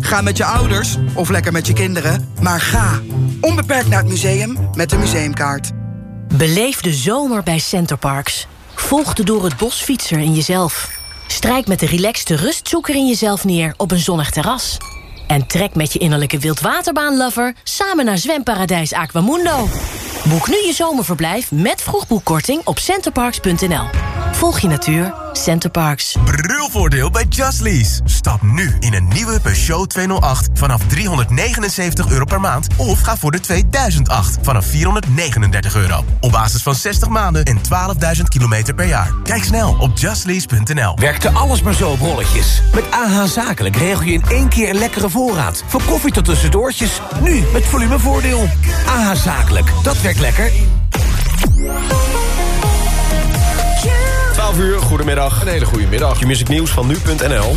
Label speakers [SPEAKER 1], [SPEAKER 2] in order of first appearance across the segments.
[SPEAKER 1] Ga met je ouders of lekker met je kinderen. Maar ga onbeperkt naar het museum met de museumkaart.
[SPEAKER 2] Beleef de zomer bij Centerparks. Volg de door het bos fietser in jezelf. Strijk met de relaxte rustzoeker in jezelf neer op een zonnig terras. En trek met je innerlijke wildwaterbaanlover samen naar zwemparadijs Aquamundo. Boek nu je zomerverblijf met vroegboekkorting op centerparks.nl. Volg je natuur, Centerparks.
[SPEAKER 3] Brulvoordeel bij Just Lease. Stap nu in een nieuwe Peugeot 208 vanaf 379 euro per maand... of ga voor de 2008 vanaf 439 euro. Op basis van 60 maanden en 12.000 kilometer per jaar. Kijk snel op justlease.nl.
[SPEAKER 4] Werkte alles maar zo op rolletjes? Met AH Zakelijk regel je in één keer een lekkere voorraad. Van koffie tot tussendoortjes. Nu met volumevoordeel. AH Zakelijk, dat werkt lekker.
[SPEAKER 5] 12 uur, goedemiddag. Een hele goede middag. Je music nieuws van nu.nl.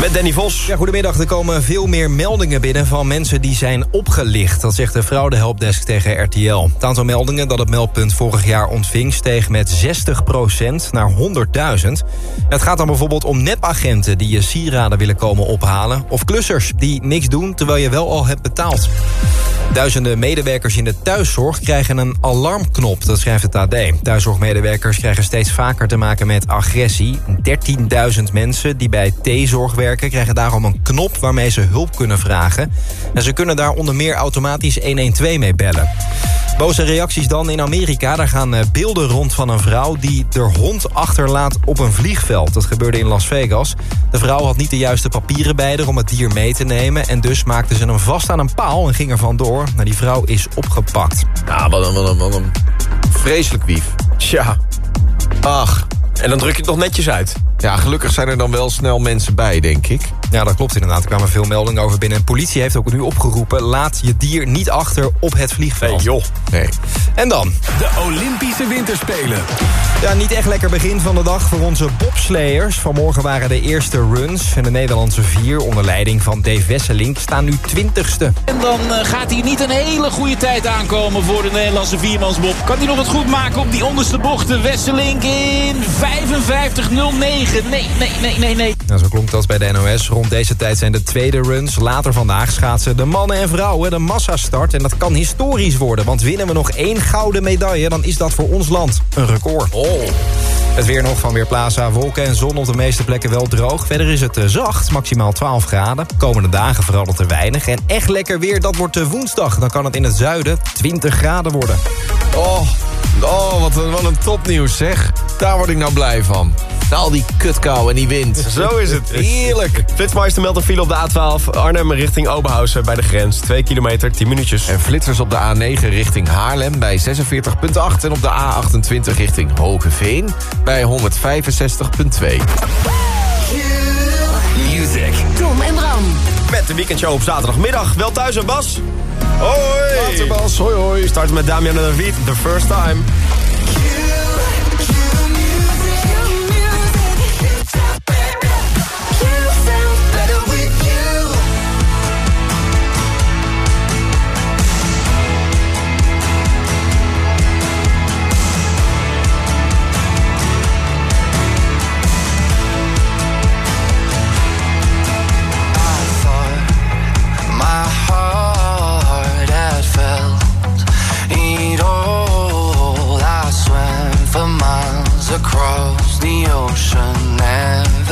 [SPEAKER 5] Met Danny Vos.
[SPEAKER 6] Ja, goedemiddag. Er komen veel meer meldingen binnen van mensen die zijn opgelicht. Dat zegt de fraudehelpdesk tegen RTL. Het aantal meldingen dat het meldpunt vorig jaar ontving... steeg met 60% naar 100.000. Het gaat dan bijvoorbeeld om nepagenten die je sieraden willen komen ophalen... of klussers die niks doen terwijl je wel al hebt betaald. Duizenden medewerkers in de thuiszorg krijgen een alarmknop, dat schrijft het AD. Thuiszorgmedewerkers krijgen steeds vaker te maken met agressie. 13.000 mensen die bij T-zorg werken krijgen daarom een knop waarmee ze hulp kunnen vragen. En ze kunnen daar onder meer automatisch 112 mee bellen. Boze reacties dan in Amerika. Daar gaan eh, beelden rond van een vrouw die de hond achterlaat op een vliegveld. Dat gebeurde in Las Vegas. De vrouw had niet de juiste papieren bij haar om het dier mee te nemen... en dus maakte ze hem vast aan een paal en ging er vandoor. Nou, die vrouw is opgepakt.
[SPEAKER 5] Ja, wat een, wat een, wat een vreselijk wief. Tja. Ach. En dan druk je het nog netjes uit. Ja, gelukkig zijn er dan wel snel mensen bij, denk ik.
[SPEAKER 6] Ja, dat klopt inderdaad. Er kwamen veel meldingen over binnen. En politie heeft ook nu opgeroepen... laat je dier niet achter op het vliegveld.
[SPEAKER 5] Nee, joh. Nee.
[SPEAKER 6] En dan?
[SPEAKER 4] De Olympische Winterspelen.
[SPEAKER 6] Ja, niet echt lekker begin van de dag voor onze bobsleiers. Vanmorgen waren de eerste runs. En de Nederlandse vier, onder leiding van Dave Wesseling... staan nu twintigste.
[SPEAKER 7] En dan uh, gaat hier niet een hele goede tijd aankomen voor de Nederlandse viermansbob. Kan hij nog wat goed maken op die onderste bochten? Wesseling in 55.09. Nee, nee, nee, nee, nee.
[SPEAKER 6] Nou, zo klonk dat bij de NOS. Rond deze tijd zijn de tweede runs. Later vandaag schaatsen de mannen en vrouwen de massastart. En dat kan historisch worden, want winnen we nog één gouden medaille... dan is dat voor ons land een record.
[SPEAKER 5] Oh.
[SPEAKER 6] Het weer nog van Weerplaza. Wolken en zon op de meeste plekken wel droog. Verder is het eh, zacht, maximaal 12 graden. Komende dagen verandert er weinig. En echt lekker weer, dat wordt de woensdag. Dan kan het in het zuiden 20 graden worden.
[SPEAKER 5] Oh, oh wat, een, wat een topnieuws zeg. Daar word ik nou blij van. Al die kutkou en die wind.
[SPEAKER 8] Zo is het. Heerlijk. Flitsmeister meldt een file op de A12. Arnhem richting Oberhausen bij de grens. 2 kilometer, 10 minuutjes.
[SPEAKER 5] En flitsers op de A9 richting Haarlem bij 46.8. En op de A28 richting Hogeveen bij 165.2.
[SPEAKER 4] Music.
[SPEAKER 2] Tom en Bram.
[SPEAKER 8] Met de weekendshow op zaterdagmiddag. Wel thuis en Bas? Hoi!
[SPEAKER 5] Later Bas, hoi hoi.
[SPEAKER 8] Start met Damian en David, The First Time.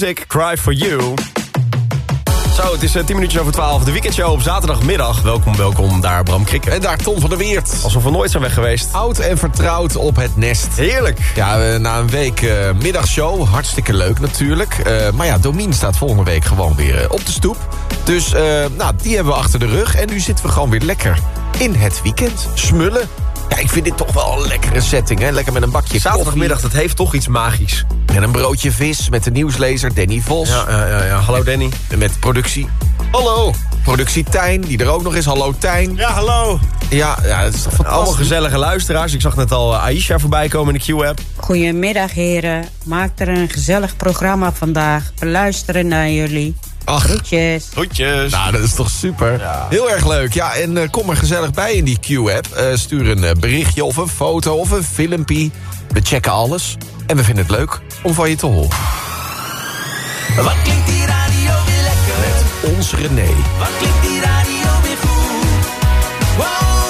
[SPEAKER 9] Music,
[SPEAKER 10] Cry For You.
[SPEAKER 8] Zo, het is eh, 10 minuutjes over 12. De weekendshow op zaterdagmiddag. Welkom, welkom daar Bram Krik.
[SPEAKER 5] En daar Tom van der Weert.
[SPEAKER 8] Alsof we nooit zijn weg geweest.
[SPEAKER 5] Oud en vertrouwd op het nest.
[SPEAKER 8] Heerlijk.
[SPEAKER 5] Ja, eh, na een week eh, middagshow. Hartstikke leuk natuurlijk. Maar ja, Domien staat volgende week gewoon weer op de stoep. Dus nou, die hebben we achter de rug. En nu zitten we gewoon weer lekker in het weekend. Smullen. Ja, ik vind dit toch wel een lekkere setting, hè? Lekker met een bakje
[SPEAKER 8] Zaterdagmiddag, dat heeft toch iets magisch.
[SPEAKER 5] En een broodje vis met de nieuwslezer Danny Vos.
[SPEAKER 8] Ja, ja, ja, ja. hallo Danny.
[SPEAKER 5] Met productie. Hallo. Productie Tijn, die er ook nog is. Hallo Tijn.
[SPEAKER 8] Ja, hallo.
[SPEAKER 5] Ja, ja dat is toch fantastisch.
[SPEAKER 8] Allemaal gezellige luisteraars. Ik zag net al eh, Aisha voorbij komen in de Q-app.
[SPEAKER 11] Goedemiddag heren. Maak er een gezellig programma vandaag. We luisteren naar jullie.
[SPEAKER 5] Ach.
[SPEAKER 11] Groetjes.
[SPEAKER 5] Nou, dat is toch super. Heel erg leuk. Ja, en eh, kom er gezellig bij in die Q-app. Eh, stuur een berichtje of een foto of een filmpje. We checken alles en we vinden het leuk om van je te horen.
[SPEAKER 12] Wat klinkt die radio weer lekker?
[SPEAKER 5] Met ons René.
[SPEAKER 12] Wat klinkt die radio weer goed? Wow,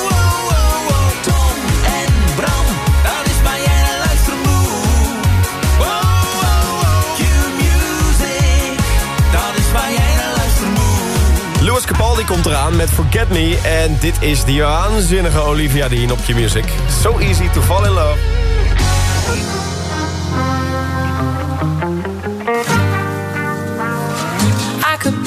[SPEAKER 12] wow, wow, wow. Tom en Bram, dat is waar jij naar luistert moet. Wow, wow, wow. Q-music, dat is waar jij naar luistert moet.
[SPEAKER 8] Louis Capaldi komt eraan met Forget Me. En dit is die waanzinnige Olivia Dean op Q-music. So easy to fall in love.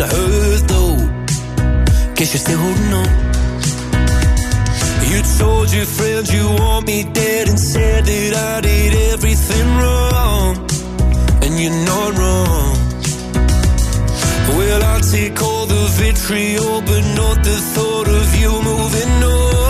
[SPEAKER 12] doesn't hurt though. Guess you're still holding on. You told your friends you want me dead and said that I did everything wrong. And you're not wrong. Well, I'll take all the vitriol, but not the thought of you moving on.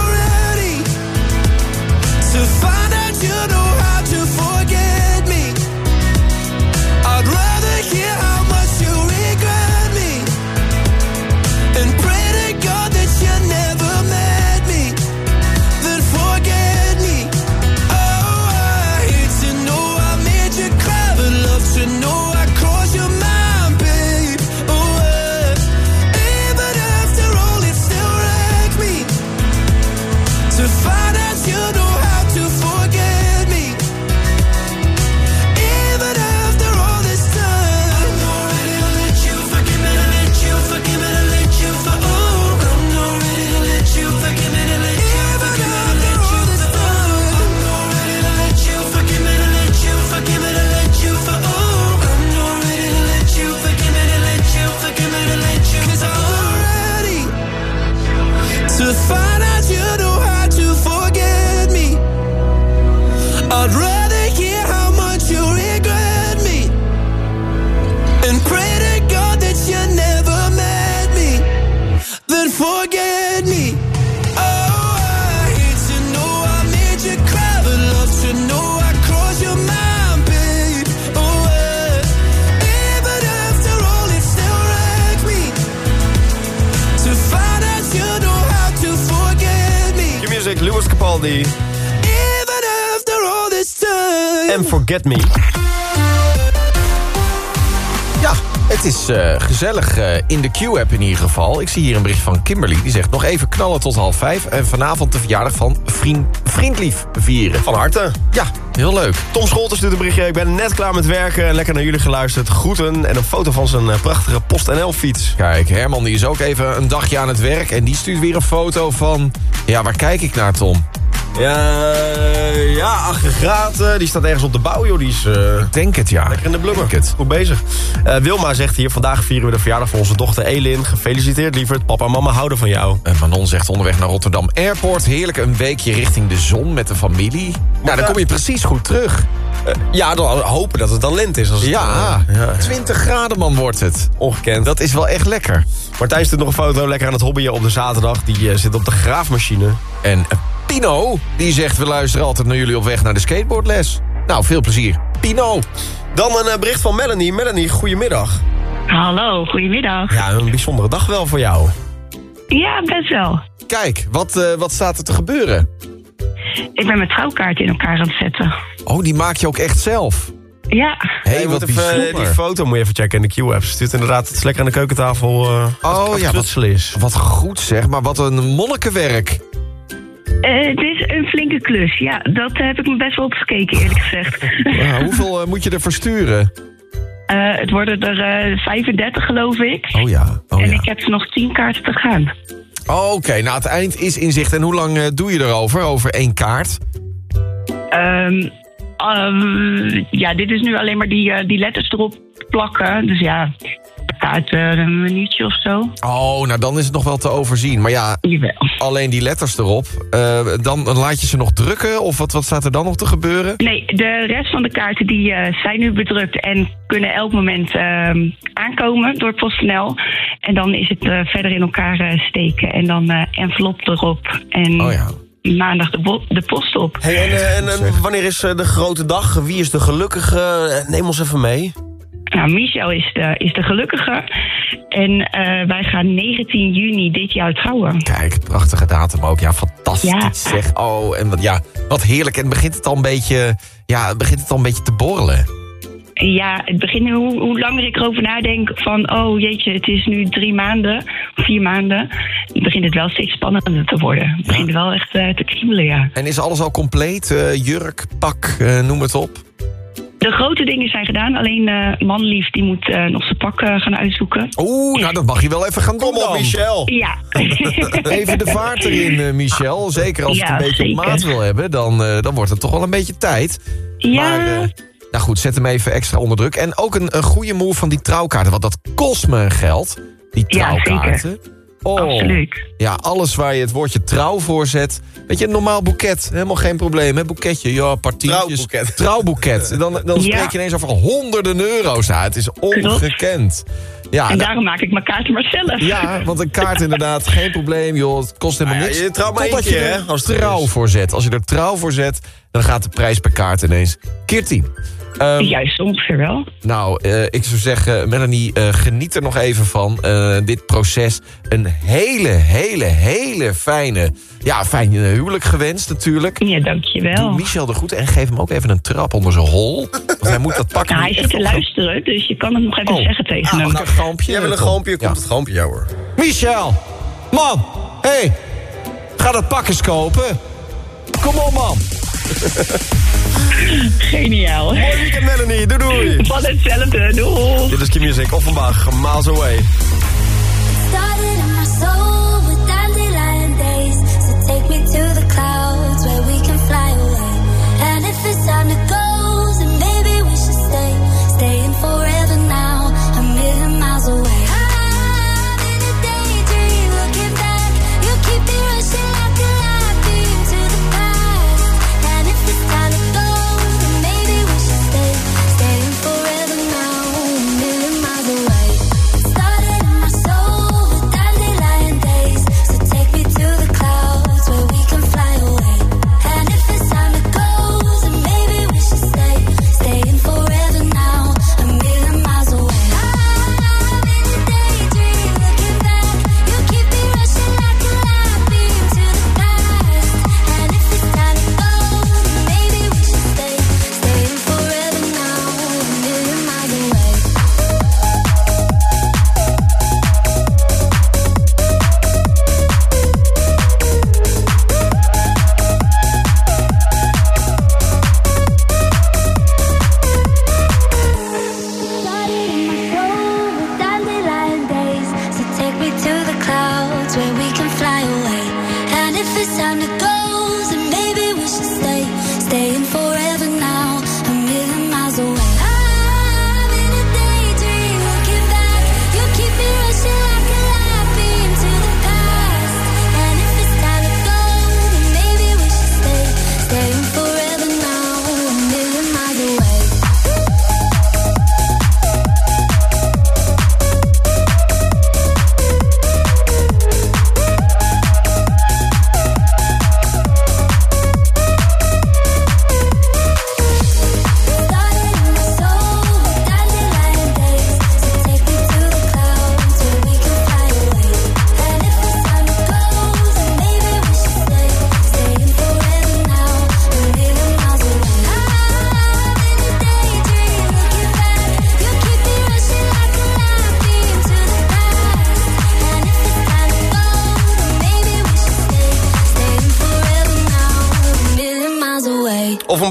[SPEAKER 12] you know
[SPEAKER 5] gezellig eh, in de Q-app in ieder geval. Ik zie hier een bericht van Kimberly. Die zegt nog even knallen tot half vijf. En vanavond de verjaardag van vriend, Vriendlief vieren.
[SPEAKER 8] Van harte.
[SPEAKER 5] Ja, heel leuk.
[SPEAKER 8] Tom Scholters doet een berichtje. Ik ben net klaar met werken. en Lekker naar jullie geluisterd. Groeten en een foto van zijn eh, prachtige PostNL-fiets.
[SPEAKER 5] Kijk, Herman die is ook even een dagje aan het werk. En die stuurt weer een foto van... Ja, waar kijk ik naar, Tom?
[SPEAKER 8] Ja, ja, aggregaat. die staat ergens op de bouw, joh. Die is... eh,
[SPEAKER 5] Denk het, ja.
[SPEAKER 8] Lekker in de blubber.
[SPEAKER 5] Denk het.
[SPEAKER 8] Goed bezig. Eh, Wilma zegt hier, vandaag vieren we de verjaardag van onze dochter Elin. Gefeliciteerd, lieverd. Papa en mama houden van jou.
[SPEAKER 5] En Manon zegt onderweg naar Rotterdam Airport. Heerlijk een weekje richting de zon met de familie. Nou, dan kom je precies goed terug.
[SPEAKER 8] Eh, ja, dan hopen dat het dan lente is. Als het,
[SPEAKER 5] Ja,
[SPEAKER 8] eh, ja.
[SPEAKER 5] 20 graden man wordt het.
[SPEAKER 8] Ongekend.
[SPEAKER 5] Dat is wel echt lekker.
[SPEAKER 8] Martijn stuurt nog een foto lekker aan het hobbyen op de zaterdag. Die eh, zit op de graafmachine.
[SPEAKER 5] En eh, Pino, die zegt... we luisteren altijd naar jullie op weg naar de skateboardles. Nou, veel plezier. Pino.
[SPEAKER 8] Dan een eh, bericht van Melanie. Melanie, goedemiddag.
[SPEAKER 13] Hallo, goedemiddag.
[SPEAKER 8] Ja, een bijzondere dag wel voor jou.
[SPEAKER 13] Ja, best wel.
[SPEAKER 5] Kijk, wat, eh, wat staat er te gebeuren?
[SPEAKER 13] Ik ben mijn trouwkaart in elkaar aan het zetten.
[SPEAKER 5] Oh, die maak je ook echt zelf?
[SPEAKER 13] Ja.
[SPEAKER 5] Hé,
[SPEAKER 8] je
[SPEAKER 5] wat
[SPEAKER 8] even, eh,
[SPEAKER 5] bijzonder.
[SPEAKER 8] Die foto moet je even checken in de Q-app. Ze stuurt inderdaad het is lekker aan de keukentafel. eh
[SPEAKER 5] Oh ja, wat,
[SPEAKER 8] is.
[SPEAKER 5] wat goed zeg, maar wat een monnikenwerk.
[SPEAKER 13] Eh, het is een flinke klus. Ja, dat heb ik me best wel op gekeken, eerlijk gezegd.
[SPEAKER 5] Hoeveel eh, moet je er versturen?
[SPEAKER 13] Eh, het worden er eh 35, geloof ik.
[SPEAKER 5] Oh ja, oh
[SPEAKER 13] en
[SPEAKER 5] ja.
[SPEAKER 13] ik heb nog 10 kaarten te gaan.
[SPEAKER 5] Oh, Oké, nou het eind is in zicht. En hoe lang doe je erover? Over één kaart?
[SPEAKER 13] Ehm, ja, dit is nu alleen maar die, die letters erop plakken. Dus ja, uit eh, een minuutje of zo.
[SPEAKER 5] Oh, nou dan is het nog wel te overzien. Maar ja, alleen die letters erop. Eh, dan laat je ze nog drukken? Of wat, wat staat er dan nog te gebeuren?
[SPEAKER 13] Nee, de rest van de kaarten die, eh, zijn nu bedrukt en kunnen elk moment ehm, aankomen door PostNL. En dan is het eh, verder in elkaar eh, steken en dan eh, envelop erop. En
[SPEAKER 5] Oh ja.
[SPEAKER 13] maandag de, de post op.
[SPEAKER 8] Hey, en, en, en wanneer is eh, de grote dag? Wie is de gelukkige? Neem ons even mee.
[SPEAKER 13] Nou, Michel is de, is de gelukkige. En eh, wij gaan 19 juni dit jaar trouwen.
[SPEAKER 5] Kijk, prachtige datum ook. Ja, fantastisch
[SPEAKER 13] Ja.
[SPEAKER 5] zeg. Oh, en wat, ja, wat heerlijk. En begint het al een beetje, ja, begint het al een beetje te borrelen.
[SPEAKER 13] Ja, het begint hoe, hoe langer ik erover nadenk van... oh jeetje, het is nu drie maanden, vier maanden... begint het wel steeds spannender te worden. Het begint wel echt eh, te kriebelen, ja.
[SPEAKER 5] En is alles al compleet? Eh, jurk, pak, noem het op.
[SPEAKER 13] De grote dingen zijn gedaan. Alleen eh manlief die moet eh, nog zijn pak eh, gaan uitzoeken.
[SPEAKER 5] Oeh, nou dat mag je wel even gaan doen
[SPEAKER 8] Kom op,
[SPEAKER 5] dan.
[SPEAKER 8] Michel.
[SPEAKER 13] Ja.
[SPEAKER 5] Even de vaart erin, Michel. Zeker als je
[SPEAKER 13] Ja,
[SPEAKER 5] het een beetje op maat wil hebben, dan, eh, dan wordt het toch wel een beetje tijd.
[SPEAKER 13] Ja.
[SPEAKER 5] Maar, nou goed, zet hem even extra onder druk. En ook een, een goede move van die trouwkaarten, want dat kost me geld. Die
[SPEAKER 13] Ja, zeker.
[SPEAKER 5] Oh.
[SPEAKER 13] Absoluut.
[SPEAKER 5] Ja, alles waar je het woordje trouw voor zet. Weet je, een normaal boeket, helemaal geen probleem. Hè? Boeketje, ja, partietjes.
[SPEAKER 8] Trouwboeket.
[SPEAKER 5] Trouwboeket. Dan, dan
[SPEAKER 13] Ja.
[SPEAKER 5] spreek je ineens over honderden euro's. Nou, het is ongekend. Ja,
[SPEAKER 13] en
[SPEAKER 5] nou-
[SPEAKER 13] daarom maak ik mijn kaarten maar zelf.
[SPEAKER 5] ja, want een kaart inderdaad, geen probleem, joh. Het kost helemaal
[SPEAKER 8] ja,
[SPEAKER 5] niks.
[SPEAKER 8] je trouw maar
[SPEAKER 5] je er
[SPEAKER 8] hè, als
[SPEAKER 5] trouw
[SPEAKER 8] is.
[SPEAKER 5] voor zet. Als je er trouw voor zet, dan gaat de prijs per kaart ineens keer 10. Ehm,
[SPEAKER 13] Juist, ongeveer wel.
[SPEAKER 5] nou, eh, ik zou zeggen, Melanie, eh, geniet er nog even van. eh, dit proces. Een hele, hele, hele fijne, ja, fijn huwelijk gewenst natuurlijk.
[SPEAKER 13] Ja, dankjewel.
[SPEAKER 5] Doe Michel de groeten en geef hem ook even een trap onder zijn hol. Want hij moet dat pakken.
[SPEAKER 13] Nou, hij zit te luisteren, dus je kan het nog even
[SPEAKER 5] Oh.
[SPEAKER 13] zeggen tegen
[SPEAKER 5] Ah,
[SPEAKER 13] hem.
[SPEAKER 5] mag ik een galmpje?
[SPEAKER 8] Jij wil een
[SPEAKER 5] Kom.
[SPEAKER 8] goompje, komt
[SPEAKER 5] Ja.
[SPEAKER 8] het ja hoor.
[SPEAKER 5] Michel! Man! Hé! Hey, ga dat pak eens kopen. Kom op, man!
[SPEAKER 13] Geniaal.
[SPEAKER 8] Mooi weekend, Melanie. Doei doei.
[SPEAKER 13] Van hetzelfde, doei.
[SPEAKER 8] Dit is Kim Music, Offenbach, Miles Away.
[SPEAKER 10] Started in my soul with dandelion days. So take me to the clouds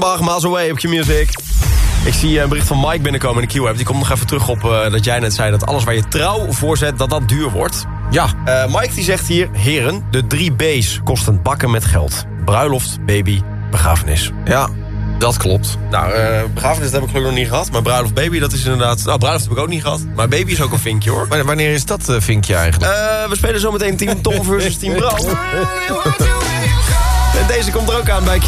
[SPEAKER 8] Offenbach, Miles Away op Q Music. Ik zie eh, een bericht van Mike binnenkomen in de Q-app. Die komt nog even terug op eh, dat jij net zei... dat alles waar je trouw voor zet, dat dat duur wordt.
[SPEAKER 5] Ja.
[SPEAKER 8] Eh, Mike die zegt hier... Heren, de drie B's kosten bakken met geld. Bruiloft, baby, begrafenis.
[SPEAKER 5] Ja, dat klopt.
[SPEAKER 8] Nou, eh, begrafenis dat heb ik gelukkig nog niet gehad. Maar bruiloft, baby, dat is inderdaad... Nou, bruiloft heb ik ook niet gehad. Maar baby is ook een vinkje, hoor.
[SPEAKER 5] Maar wanneer is dat, vinkje eigenlijk?
[SPEAKER 8] Eh, we spelen zometeen Team Tom versus Team Bram. En deze komt er ook aan bij Q.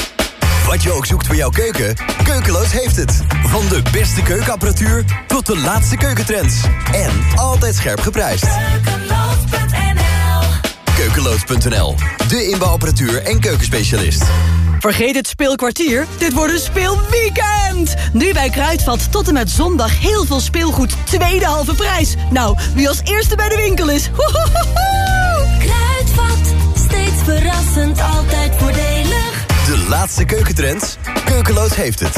[SPEAKER 14] Wat je ook zoekt voor jouw keuken, Keukeloos heeft het. Van de beste keukenapparatuur tot de laatste keukentrends. En altijd scherp geprijsd. Keukeloos.nl, de inbouwapparatuur en keukenspecialist.
[SPEAKER 15] Vergeet het speelkwartier, dit wordt een speelweekend! Nu bij Kruidvat tot en met zondag heel veel speelgoed tweede halve prijs. Nou, wie als eerste bij de winkel is.
[SPEAKER 16] Kruidvat, steeds verrassend, altijd voordelig.
[SPEAKER 14] De laatste keukentrends, Keukeloos heeft het.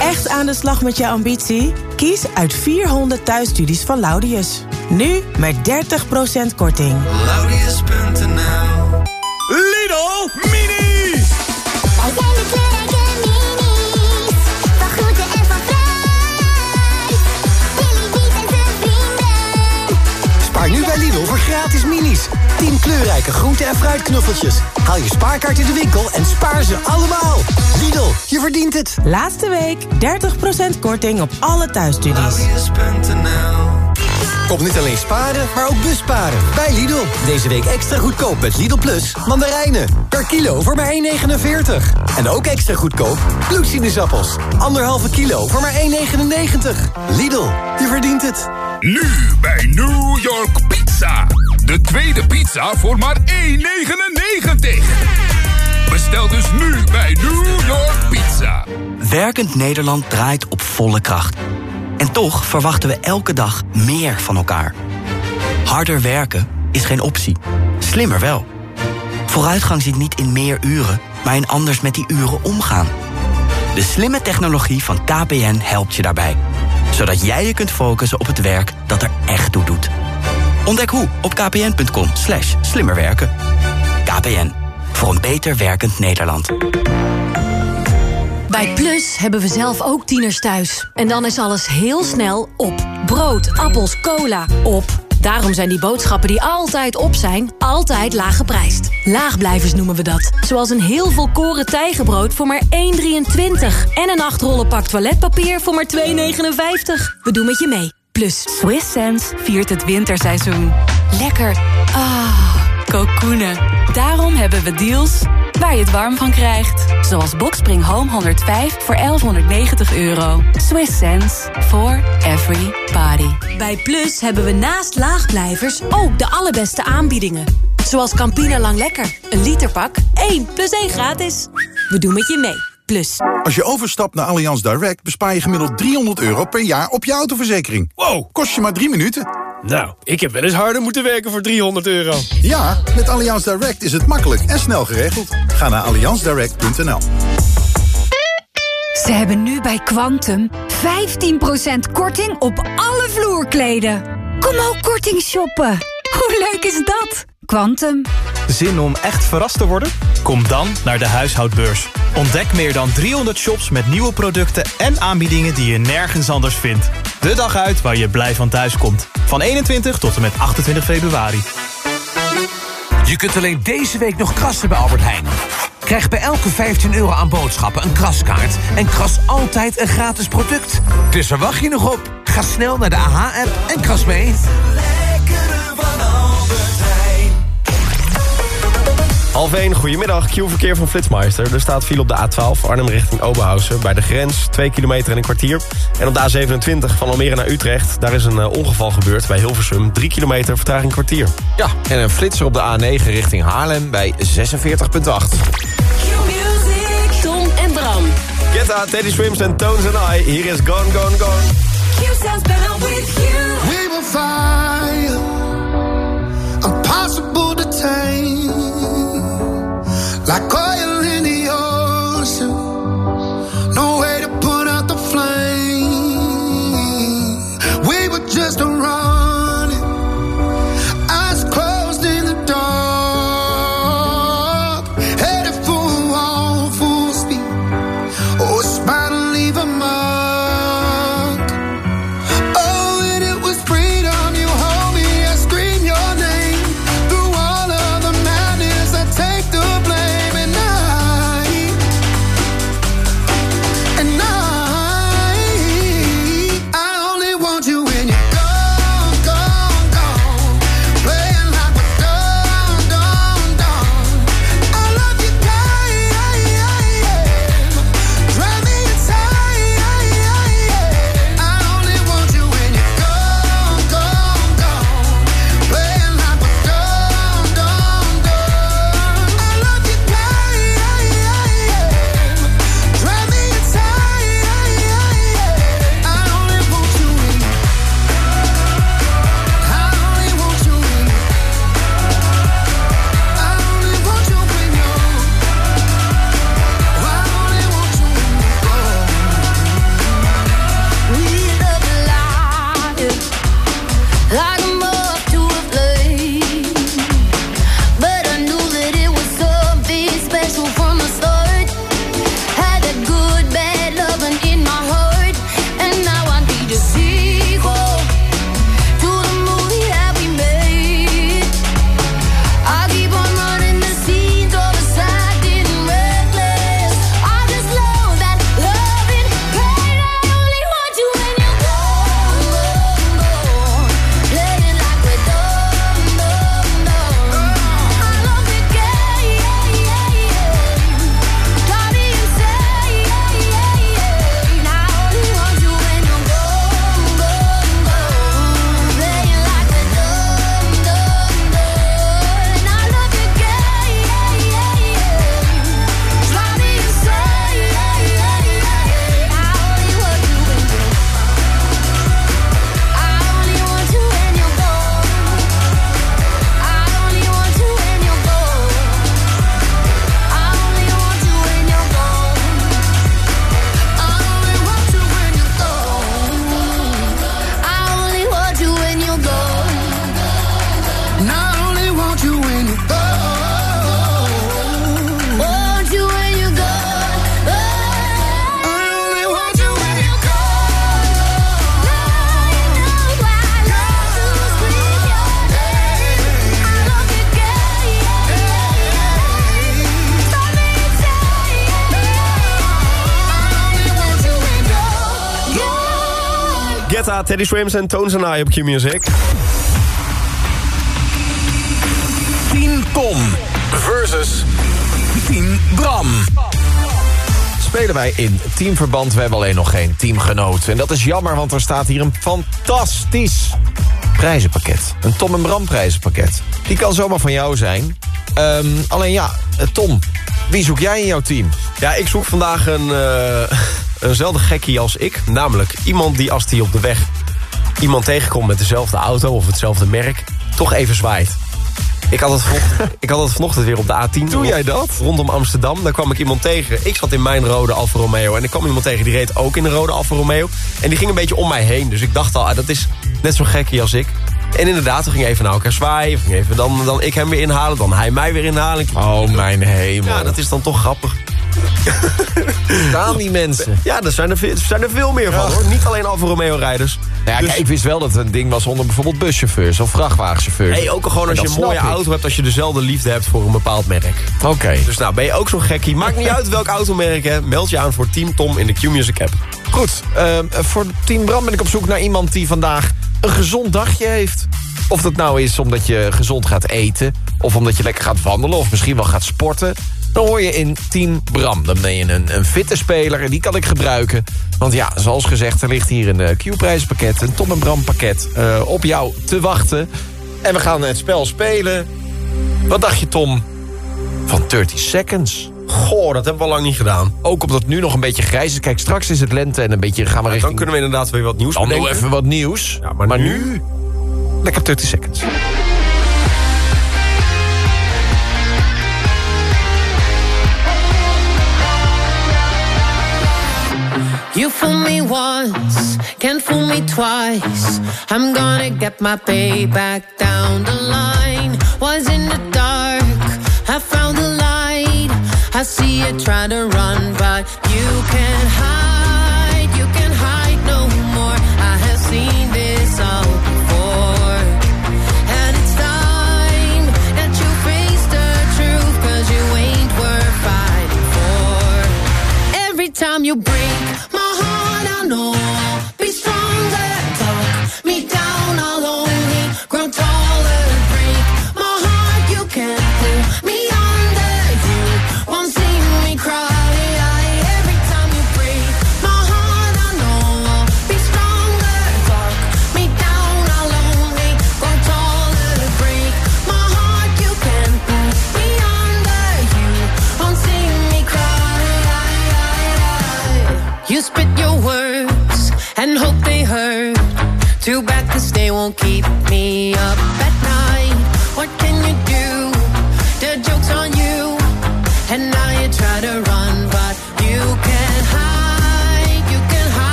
[SPEAKER 17] Echt aan de slag met je ambitie? Kies uit 400 thuisstudies van Laudius. Nu met 30% korting.
[SPEAKER 18] Laudius.nl Lidl Mini!
[SPEAKER 16] Wij zijn de kleurrijke minis. Van groente en van fruit. Billy Bies en zijn vrienden.
[SPEAKER 11] Spaar nu bij Lidl voor gratis minis. 10 kleurrijke groente- en fruitknuffeltjes. Haal je spaarkaart in de winkel en spaar ze allemaal. Lidl, je verdient het.
[SPEAKER 17] Laatste week 30% korting op alle thuisstudies.
[SPEAKER 11] Kom niet alleen sparen, maar ook busparen. Bij Lidl. Deze week extra goedkoop met Lidl Plus mandarijnen. Per kilo voor maar 1,49. En ook extra goedkoop bloedsinusappels. Anderhalve kilo voor maar 1,99. Lidl, je verdient het.
[SPEAKER 19] Nu bij New York Pizza. De tweede pizza voor maar 1,99. Bestel dus nu bij New York Pizza.
[SPEAKER 20] Werkend Nederland draait op volle kracht. En toch verwachten we elke dag meer van elkaar. Harder werken is geen optie. Slimmer wel. Vooruitgang zit niet in meer uren, maar in anders met die uren omgaan. De slimme technologie van KPN helpt je daarbij. Zodat jij je kunt focussen op het werk dat er echt toe doet. Ontdek hoe op kpn.com slash slimmerwerken. KPN, voor een beter werkend Nederland.
[SPEAKER 2] Bij Plus hebben we zelf ook tieners thuis. En dan is alles heel snel op. Brood, appels, cola, op. Daarom zijn die boodschappen die altijd op zijn, altijd laag geprijsd. Laagblijvers noemen we dat. Zoals een heel volkoren tijgenbrood voor maar 1,23. En een 8 rollen pak toiletpapier voor maar 2,59. We doen met je mee. Plus.
[SPEAKER 21] Swiss Sense viert het winterseizoen. Lekker. Ah, kokoenen. Daarom hebben we deals waar je het warm van krijgt. Zoals Boxspring Home 105 voor 1190 euro. Swiss sense for every body.
[SPEAKER 2] Bij Plus hebben we naast laagblijvers ook de allerbeste aanbiedingen. Zoals Campina Lang Lekker. Een literpak, 1 plus 1 gratis. We doen met je mee. Plus.
[SPEAKER 22] Als je overstapt naar Allianz Direct bespaar je gemiddeld 300 euro per jaar op je autoverzekering. Wow! Kost je maar drie minuten.
[SPEAKER 8] Nou, ik heb wel eens harder moeten werken voor 300 euro.
[SPEAKER 22] Ja, met Allianz Direct is het makkelijk en snel geregeld. Ga naar allianzdirect.nl.
[SPEAKER 23] Ze hebben nu bij Quantum 15% korting op alle vloerkleden. Kom ook korting shoppen. Hoe leuk is dat? Quantum.
[SPEAKER 24] Zin om echt verrast te worden? Kom dan naar de huishoudbeurs. Ontdek meer dan 300 shops met nieuwe producten en aanbiedingen die je nergens anders vindt. De dag uit waar je blij van thuis komt. Van 21 tot en met 28 februari.
[SPEAKER 4] Je kunt alleen deze week nog krassen bij Albert Heijn. Krijg bij elke 15 euro aan boodschappen een kraskaart... en kras altijd een gratis product. Dus waar wacht je nog op? Ga snel naar de AH-app en kras mee.
[SPEAKER 8] Half 1, goedemiddag. Q-verkeer van Flitsmeister. Er staat file op de A12 Arnhem richting Oberhausen. Bij de grens 2 kilometer en een kwartier. En op de A27 van Almere naar Utrecht. Daar is een eh, ongeval gebeurd bij Hilversum. 3 kilometer vertraging kwartier.
[SPEAKER 5] Ja, en een flitser op de A9 richting Haarlem bij 46,8.
[SPEAKER 2] Tom en Bram.
[SPEAKER 8] Get Teddy Swims en Tones and I. Hier is Gone, Gone, Gone.
[SPEAKER 18] You sounds better with you. We will fire, impossible to tame, like oil
[SPEAKER 8] Teddy Swims en Tones and I op Q-Music.
[SPEAKER 5] 10 Tom versus 10 Bram. Spelen wij in teamverband. We hebben alleen nog geen teamgenoot. En dat is jammer, want er staat hier een fantastisch prijzenpakket. Een Tom en Bram prijzenpakket. Die kan zomaar van jou zijn. Ehm, alleen ja, eh, Tom, wie zoek jij in jouw team?
[SPEAKER 8] Ja, ik zoek vandaag een, eh, eenzelfde gekkie als ik. Namelijk iemand die als die op de weg iemand tegenkomt met dezelfde auto of hetzelfde merk... toch even zwaait. Ik had, het vanochtend, ik had het vanochtend weer op de A10.
[SPEAKER 5] Doe jij dat?
[SPEAKER 8] Rondom Amsterdam. Daar kwam ik iemand tegen. Ik zat in mijn rode Alfa Romeo. En ik kwam iemand tegen die reed ook in de rode Alfa Romeo. En die ging een beetje om mij heen. Dus ik dacht al, ah, dat is net zo gekkie als ik. En inderdaad, we gingen even naar elkaar zwaaien. We gingen even dan, dan ik hem weer inhalen, dan hij mij weer inhalen.
[SPEAKER 5] Oh, mijn hemel.
[SPEAKER 8] Ja, dat is dan toch grappig.
[SPEAKER 5] Staan die mensen?
[SPEAKER 8] Ja, er zijn er, veel- zijn er veel meer van hoor. Niet alleen Alfa Romeo rijders.
[SPEAKER 5] Ja,
[SPEAKER 8] Dus-
[SPEAKER 5] kijk, ik wist wel dat het een ding was onder bijvoorbeeld buschauffeurs of vrachtwagenchauffeurs.
[SPEAKER 8] Hey, ook al gewoon als je een mooie
[SPEAKER 5] ik.
[SPEAKER 8] auto hebt... als je dezelfde liefde hebt voor een bepaald merk.
[SPEAKER 5] Oké.
[SPEAKER 8] Dus nou, ben je ook zo'n gekkie? Maakt niet uit welk automerk, hè. Meld je aan voor Team Tom in de Q-Music app.
[SPEAKER 5] Goed, ehm, voor Team Bram ben ik op zoek naar iemand die vandaag een gezond dagje heeft. Of dat nou is omdat je gezond gaat eten... of omdat je lekker gaat wandelen of misschien wel gaat sporten... dan hoor je in Team Bram. Dan ben je een, een fitte speler en die kan ik gebruiken. Want ja, zoals gezegd, er ligt hier een eh, Q-prijspakket... een Tom en Bram pakket eh, op jou te wachten. En we gaan het spel spelen. Wat dacht je, Tom? Van 30 Seconds.
[SPEAKER 8] Goh, dat hebben we al lang niet gedaan.
[SPEAKER 5] Ook omdat het nu nog een beetje grijs is. Kijk, straks is het lente en een beetje gaan we richting...
[SPEAKER 8] Dan kunnen we inderdaad weer wat nieuws
[SPEAKER 5] Dan
[SPEAKER 8] bedenken.
[SPEAKER 5] even wat nieuws.
[SPEAKER 8] Ja, maar,
[SPEAKER 5] Maar
[SPEAKER 8] nu...
[SPEAKER 5] nu... Lekker 30 seconds.
[SPEAKER 25] You fool me once, can't fool me twice. I'm gonna get my payback down the line. Was in the dark, I found the light. I see you try to run, but you can't hide.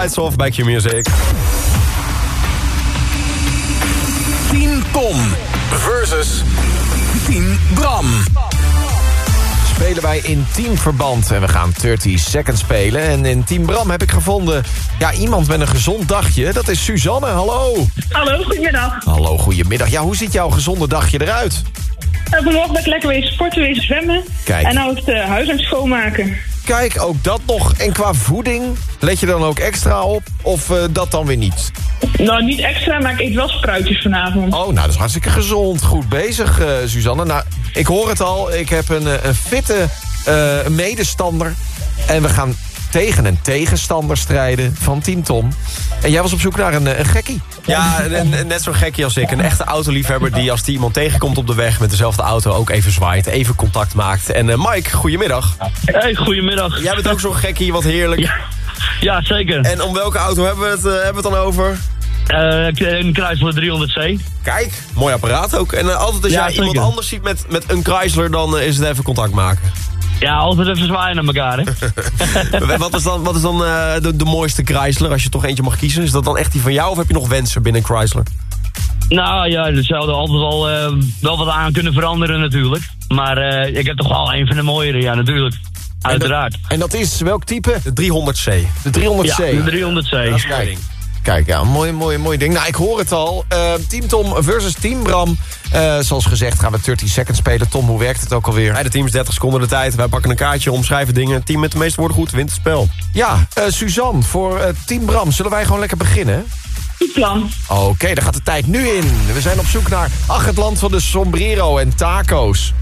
[SPEAKER 26] Lights
[SPEAKER 8] Off bij Q-Music.
[SPEAKER 5] 10 Tom versus 10 Bram. Spelen wij in teamverband en we gaan 30 seconds spelen. En in Team Bram heb ik gevonden ja, iemand met een gezond dagje. Dat is Suzanne, hallo.
[SPEAKER 27] Hallo, goedemiddag.
[SPEAKER 5] Hallo, goedemiddag. Ja, hoe ziet jouw gezonde dagje eruit?
[SPEAKER 27] Uh, vanmorgen ben ik lekker wezen sporten, wezen zwemmen.
[SPEAKER 5] Kijk.
[SPEAKER 27] En nou het uh, huis aan het schoonmaken.
[SPEAKER 5] Kijk, ook dat nog. En qua voeding, let je dan ook extra op? Of uh, dat dan weer niet?
[SPEAKER 27] Nou, niet extra, maar ik eet wel spruitjes vanavond.
[SPEAKER 5] Oh, nou, dat is hartstikke gezond. Goed bezig, uh, Suzanne. Nou, ik hoor het al. Ik heb een, een fitte uh, medestander. En we gaan tegen een tegenstander strijden van Team Tom. En jij was op zoek naar een, een gekkie.
[SPEAKER 8] Ja, net zo'n gekkie als ik. Een echte autoliefhebber die als die iemand tegenkomt op de weg... met dezelfde auto ook even zwaait, even contact maakt. En uh, Mike, goedemiddag.
[SPEAKER 28] Hey, goedemiddag.
[SPEAKER 8] Jij bent ook zo'n gekkie, wat heerlijk.
[SPEAKER 28] Ja, ja, zeker.
[SPEAKER 8] En om welke auto hebben we het, uh, hebben we het dan over?
[SPEAKER 28] Uh, een Chrysler 300C.
[SPEAKER 8] Kijk, mooi apparaat ook. En uh, altijd als
[SPEAKER 28] ja,
[SPEAKER 8] jij iemand anders ziet met, met een Chrysler... dan uh, is het even contact maken.
[SPEAKER 28] Ja, altijd even zwaaien naar elkaar, hè.
[SPEAKER 8] wat is dan, wat is dan de, de mooiste Chrysler, als je toch eentje mag kiezen? Is dat dan echt die van jou of heb je nog wensen binnen Chrysler?
[SPEAKER 28] Nou ja, er zou er altijd wel, wel wat aan kunnen veranderen natuurlijk. Maar ik heb toch wel een van de mooiere, ja, natuurlijk. Uiteraard.
[SPEAKER 5] En dat, en dat is welk type?
[SPEAKER 8] De 300C.
[SPEAKER 5] De 300C?
[SPEAKER 28] Ja, de 300C.
[SPEAKER 5] Kijk. Kijk, ja, mooi, mooi, mooi ding. Nou, ik hoor het al. Uh, team Tom versus Team Bram. Uh, zoals gezegd gaan we 30 seconds spelen. Tom, hoe werkt het ook alweer?
[SPEAKER 8] Bij de teams 30 seconden de tijd. Wij pakken een kaartje, omschrijven dingen. Het team met de meeste woorden goed wint het spel.
[SPEAKER 5] Ja, uh, Suzanne, voor Team Bram. Zullen wij gewoon lekker beginnen?
[SPEAKER 27] Goed plan.
[SPEAKER 5] Oké, okay, daar gaat de tijd nu in. We zijn op zoek naar... Ach, het land van de sombrero en taco's.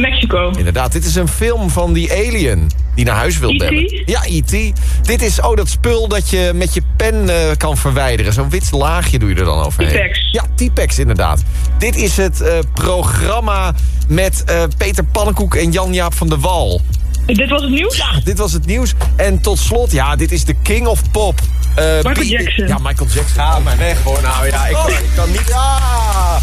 [SPEAKER 27] Mexico.
[SPEAKER 5] Inderdaad, dit is een film van die alien die naar huis wil bellen. Ja, E.T. Dit is, oh, dat spul dat je met je pen uh, kan verwijderen. Zo'n wit laagje doe je er dan overheen.
[SPEAKER 27] T-Pex.
[SPEAKER 5] Ja, T-Pex inderdaad. Dit is het uh, programma met uh, Peter Pannenkoek en Jan-Jaap van der Wal.
[SPEAKER 27] Dit was het nieuws?
[SPEAKER 5] Ja, dit was het nieuws. En tot slot, ja, dit is de King of Pop.
[SPEAKER 27] Uh, Michael Jackson.
[SPEAKER 5] Ja, Michael Jackson.
[SPEAKER 8] Ga maar weg hoor. Nou ja, ik, oh. kan, ik kan niet... Ja!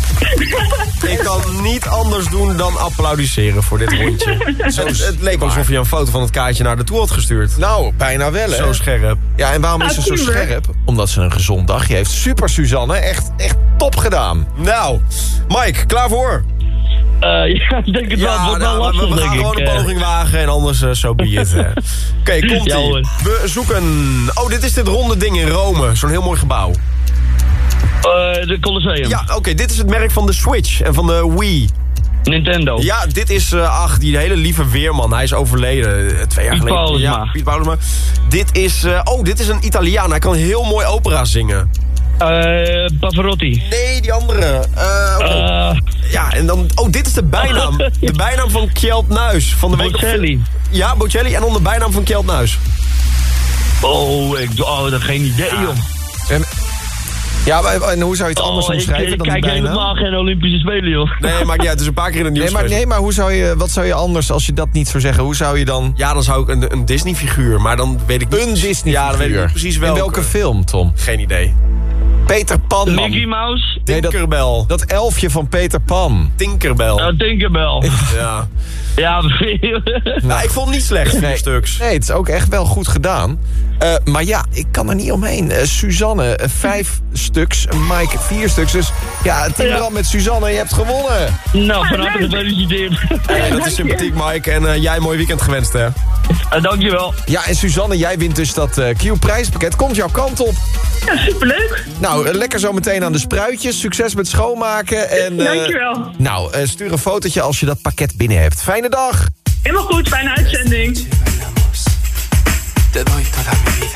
[SPEAKER 8] ik kan niet anders doen dan applaudisseren voor dit rondje. Zo, het leek wel alsof je een foto van het kaartje naar de toe had gestuurd.
[SPEAKER 5] Nou, bijna wel hè.
[SPEAKER 8] Zo scherp.
[SPEAKER 5] Ja, en waarom is ze zo scherp? Omdat ze een gezond dagje heeft. Super Suzanne, echt, echt top gedaan.
[SPEAKER 8] Nou, Mike, klaar voor?
[SPEAKER 28] Uh, ja, ik denk het wel. Het wordt
[SPEAKER 8] nou,
[SPEAKER 28] wel lastig,
[SPEAKER 8] we, we gaan gewoon een poging wagen en anders zo uh, so be it. Oké, komt ie. We zoeken... Oh, dit is dit ronde ding in Rome. Zo'n heel mooi gebouw.
[SPEAKER 28] De Colosseum.
[SPEAKER 8] Ja, oké. Dit is het merk van de Switch en van de Wii.
[SPEAKER 28] Nintendo.
[SPEAKER 8] Ja, dit is, uh, ach, die hele lieve weerman. Hij is overleden uh, twee jaar
[SPEAKER 28] Piet
[SPEAKER 8] geleden. Ja, Piet. Dit is, uh, oh, dit is een Italiaan. Hij kan heel mooi opera zingen.
[SPEAKER 28] Uh, Pavarotti.
[SPEAKER 8] Nee, die andere. Okay. ja, en dan, oh, dit is de bijnaam. de bijnaam van Kjeld Nuis. Van de
[SPEAKER 28] Bocelli.
[SPEAKER 8] Ja, Bocelli. En dan de bijnaam van Kjeld Nuis.
[SPEAKER 28] Oh, ik oh, dat geen idee, joh.
[SPEAKER 5] En, ja, en hoe zou je het anders
[SPEAKER 28] oh,
[SPEAKER 5] omschrijven
[SPEAKER 28] ik,
[SPEAKER 5] dan
[SPEAKER 28] kijk
[SPEAKER 5] bijnaam?
[SPEAKER 28] helemaal geen Olympische Spelen, joh.
[SPEAKER 8] Nee, maakt niet uit. Het is een paar keer in het nieuws
[SPEAKER 5] Nee, maar, nee, maar hoe zou je, wat zou je anders, als je dat niet zou zeggen, hoe zou je dan...
[SPEAKER 8] Ja, dan zou ik een, een Disney-figuur, maar dan weet ik niet...
[SPEAKER 5] Een Disney-figuur?
[SPEAKER 8] Ja, dan weet ik niet precies welke.
[SPEAKER 5] In welke film, Tom?
[SPEAKER 8] Geen idee.
[SPEAKER 5] Peter Pan. man.
[SPEAKER 28] Mickey Mouse?
[SPEAKER 8] Tinkerbell.
[SPEAKER 5] Nee, dat, dat elfje van Peter Pan.
[SPEAKER 8] Tinkerbell.
[SPEAKER 28] Uh, Tinkerbell.
[SPEAKER 8] ja.
[SPEAKER 28] Ja,
[SPEAKER 8] nou, ik vond het niet slecht,
[SPEAKER 5] nee,
[SPEAKER 8] stuks.
[SPEAKER 5] Nee, het is ook echt wel goed gedaan. Uh, maar ja, ik kan er niet omheen. Uh, Suzanne, uh, vijf stuks. Mike, vier stuks. Dus ja, tien ja. met Suzanne, je hebt gewonnen.
[SPEAKER 28] Nou, van harte gefeliciteerd.
[SPEAKER 8] Hey, dat is sympathiek, Mike. En jij een mooi weekend gewenst, hè?
[SPEAKER 28] dankjewel.
[SPEAKER 5] Ja, en Suzanne, jij wint dus dat Q-prijspakket. Komt jouw kant op.
[SPEAKER 27] Ja, superleuk.
[SPEAKER 5] Nou, lekker zo meteen aan de spruitjes. Succes met schoonmaken. En,
[SPEAKER 27] Dankjewel.
[SPEAKER 5] Nou, stuur een fotootje als je dat pakket binnen hebt. Fijne dag.
[SPEAKER 27] Helemaal goed, fijne uitzending.
[SPEAKER 26] Te doy toda mi vida.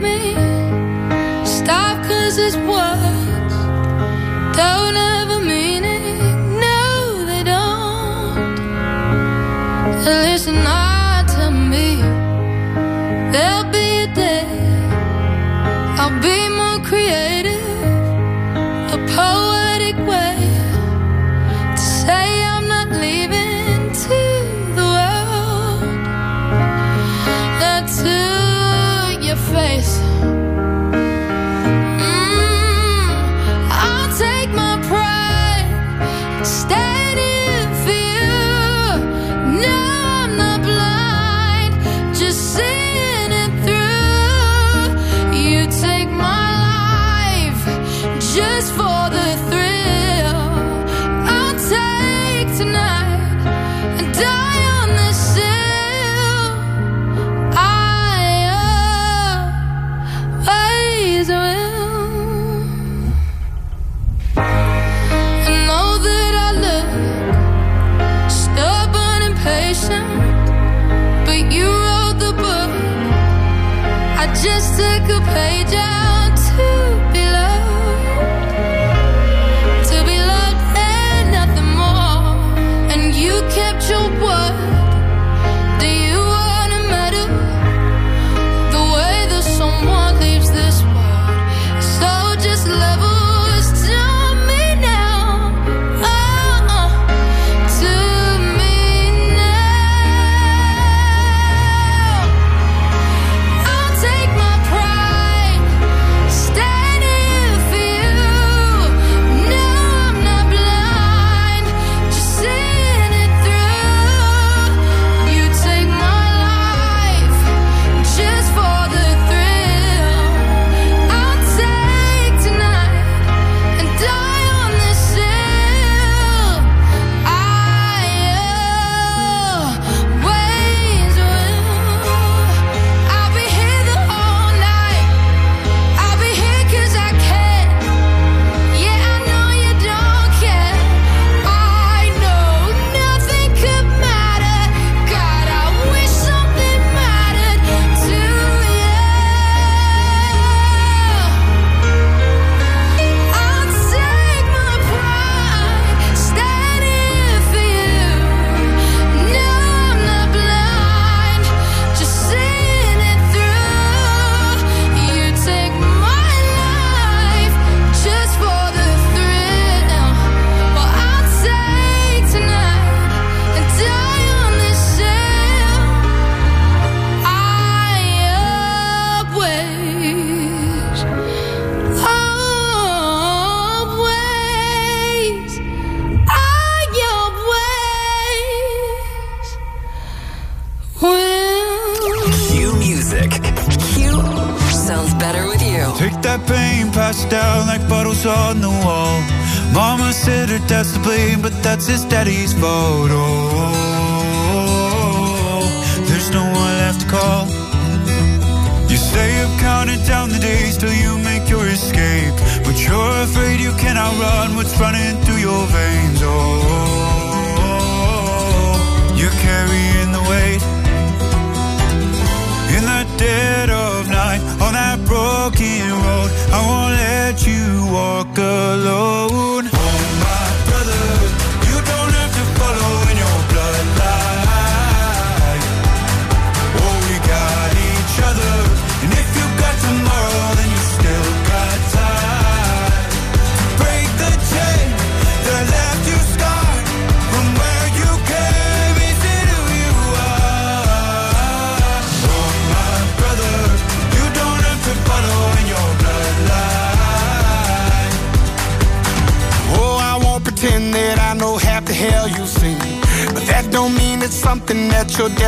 [SPEAKER 29] me.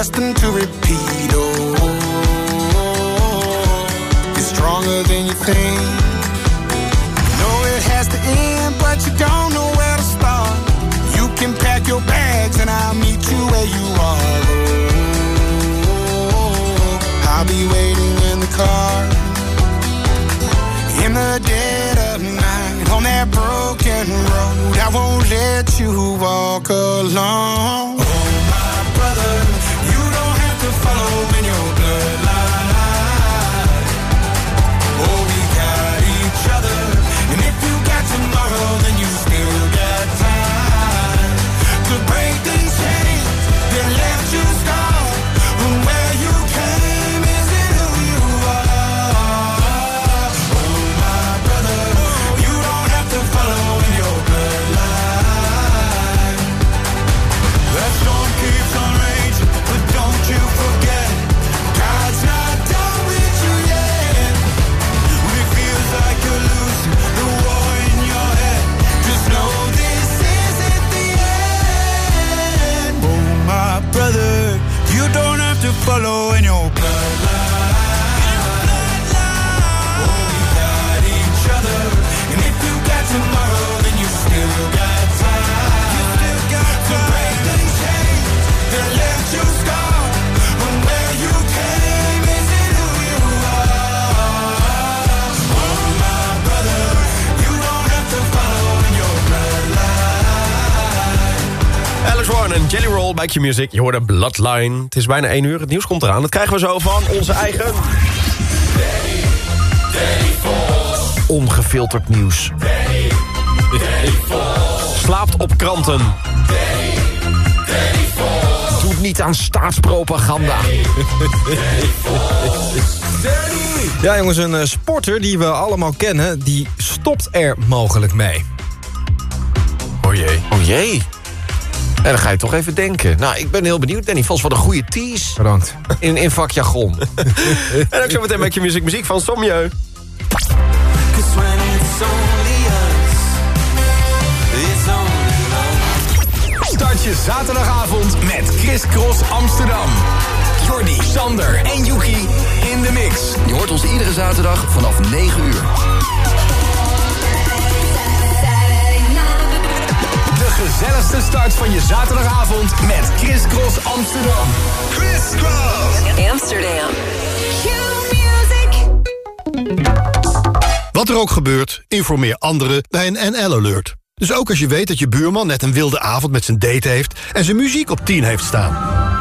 [SPEAKER 29] Destined to repeat. Oh, you're stronger than you think. Know it has to end, but you don't know where to start. You can pack your bags and I'll meet you where you are. Oh, I'll be waiting in the car in the dead of night on that broken road. I won't let you walk alone.
[SPEAKER 8] Roll bij Q-Music. Je hoorde Bloodline. Het is bijna 1 uur. Het nieuws komt eraan. Dat krijgen we zo van onze eigen... Ongefilterd nieuws. Slaapt op kranten. Doet niet aan staatspropaganda.
[SPEAKER 6] Ja jongens, een eh, sporter die we allemaal kennen... die stopt er mogelijk mee.
[SPEAKER 5] Oh jee. Oh jee. En dan ga je toch even denken. Nou, ik ben heel benieuwd. Danny Vos, wat een goede tease.
[SPEAKER 6] Bedankt.
[SPEAKER 5] In, in vakjargon.
[SPEAKER 8] en ook zo meteen met je muziek, muziek van Somjeu.
[SPEAKER 12] Cause when it's only us, it's only love.
[SPEAKER 30] Start je zaterdagavond met Chris Cross Amsterdam. Jordi, Sander en Yuki in de mix.
[SPEAKER 31] Je hoort ons iedere zaterdag vanaf 9 uur.
[SPEAKER 30] Gezelligste start van je zaterdagavond met Chris Cross Amsterdam. Chris Cross
[SPEAKER 32] Amsterdam.
[SPEAKER 33] Wat er ook gebeurt, informeer anderen bij een NL-alert. Dus ook als je weet dat je buurman net een wilde avond met zijn date heeft... en zijn muziek op 10 heeft staan.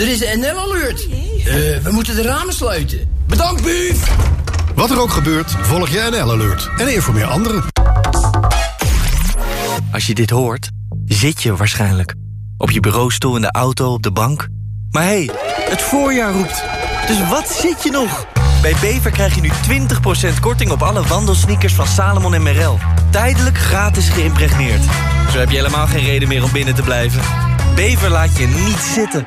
[SPEAKER 34] Er is een NL-alert. Eh, we moeten de ramen sluiten. Bedankt, buuf.
[SPEAKER 33] Wat er ook gebeurt, volg je NL-alert. En informeer anderen.
[SPEAKER 20] Als je dit hoort, zit je waarschijnlijk. Op je bureaustoel, in de auto, op de bank. Maar hé, hey, het voorjaar roept. Dus wat zit je nog? Bij Bever krijg je nu 20% korting op alle wandelsneakers van Salomon en Merrell. Tijdelijk gratis geïmpregneerd. Zo heb je helemaal geen reden meer om binnen te blijven. Bever laat je niet zitten.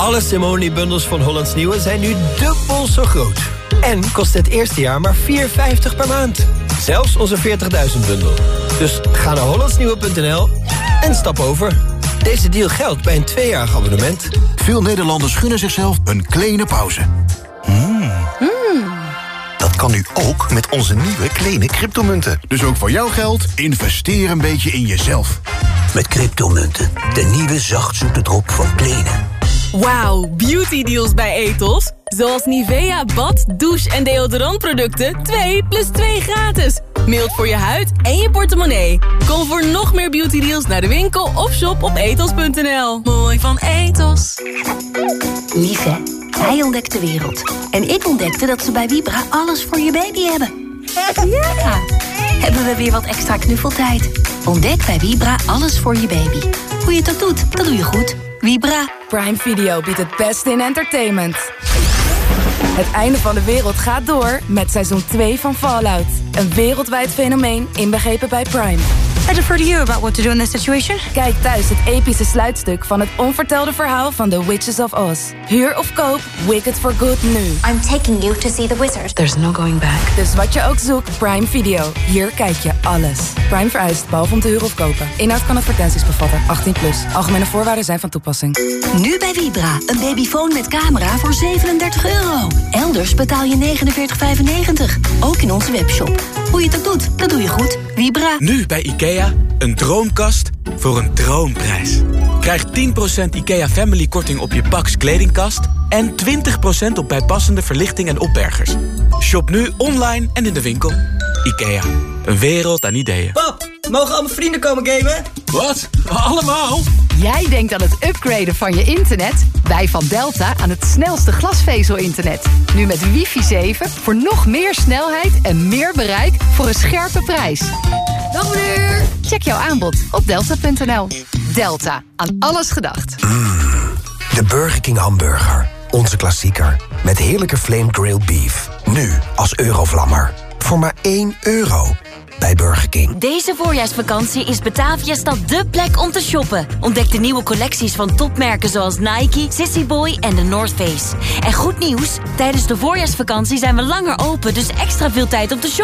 [SPEAKER 32] Alle Simone-bundels van Hollands Nieuwe zijn nu dubbel zo groot. En kost het eerste jaar maar 4,50 per maand. Zelfs onze 40.000 bundel. Dus ga naar hollandsnieuwe.nl en stap over. Deze deal geldt bij een tweejarig abonnement.
[SPEAKER 22] Veel Nederlanders gunnen zichzelf een kleine pauze. Dat kan nu ook met onze nieuwe kleine cryptomunten. Dus ook voor jouw geld, investeer een beetje in jezelf.
[SPEAKER 35] Met cryptomunten, de nieuwe zachtzoete drop van Kleene.
[SPEAKER 36] Wauw, beauty deals bij Ethos. Zoals Nivea bad, douche en deodorantproducten 2 plus 2 gratis. Mild voor je huid en je portemonnee. Kom voor nog meer beauty deals naar de winkel of shop op ethos.nl. Mooi van Ethos.
[SPEAKER 37] Lief hè? Hij ontdekt de wereld. En ik ontdekte dat ze bij Vibra alles voor je baby hebben. Ja! Hebben we weer wat extra knuffeltijd. Ontdek bij Vibra alles voor je baby. Hoe je het ook doet, dat doe je goed. Vibra.
[SPEAKER 23] Prime Video biedt het beste in entertainment. Het einde van de wereld gaat door met seizoen 2 van Fallout. Een wereldwijd fenomeen inbegrepen bij Prime.
[SPEAKER 24] I defer to you about what to do in this situation.
[SPEAKER 23] Kijk thuis het epische sluitstuk van het onvertelde verhaal van The Witches of Oz. Huur of koop Wicked for Good nu.
[SPEAKER 24] I'm taking you to see the wizard.
[SPEAKER 23] There's no going back. Dus wat je ook zoekt, Prime Video. Hier kijk je alles. Prime vereist, behalve om te huren of kopen. Inhoud kan advertenties bevatten. 18 plus. Algemene voorwaarden zijn van toepassing.
[SPEAKER 37] Nu bij Vibra. Een babyfoon met camera voor 37 euro. Elders betaal je 49,95. Ook in onze webshop. Hoe je het ook doet, dat doe je goed. Vibra.
[SPEAKER 38] Nu bij IKEA, een droomkast voor een droomprijs. Krijg 10% IKEA Family korting op je Pax kledingkast... en 20% op bijpassende verlichting en opbergers. Shop nu online en in de winkel. IKEA, een wereld aan ideeën.
[SPEAKER 39] Pap, mogen al mijn vrienden komen gamen?
[SPEAKER 38] Wat? Allemaal?
[SPEAKER 40] Jij denkt aan het upgraden van je internet? Wij van Delta aan het snelste glasvezel-internet. Nu met wifi 7 voor nog meer snelheid en meer bereik voor een scherpe prijs. Dag meneer! Check jouw aanbod op delta.nl. Delta, aan alles gedacht.
[SPEAKER 35] De Burger King hamburger. Onze klassieker. Met heerlijke flame grilled beef. Nu als eurovlammer. Voor maar 1 euro. Bij Burger King.
[SPEAKER 41] Deze voorjaarsvakantie is Batavia stad dé plek om te shoppen. Ontdek de nieuwe collecties van topmerken zoals Nike, Sissy Boy en The North Face. En goed nieuws, tijdens de voorjaarsvakantie zijn we langer open, dus extra veel tijd om te shoppen.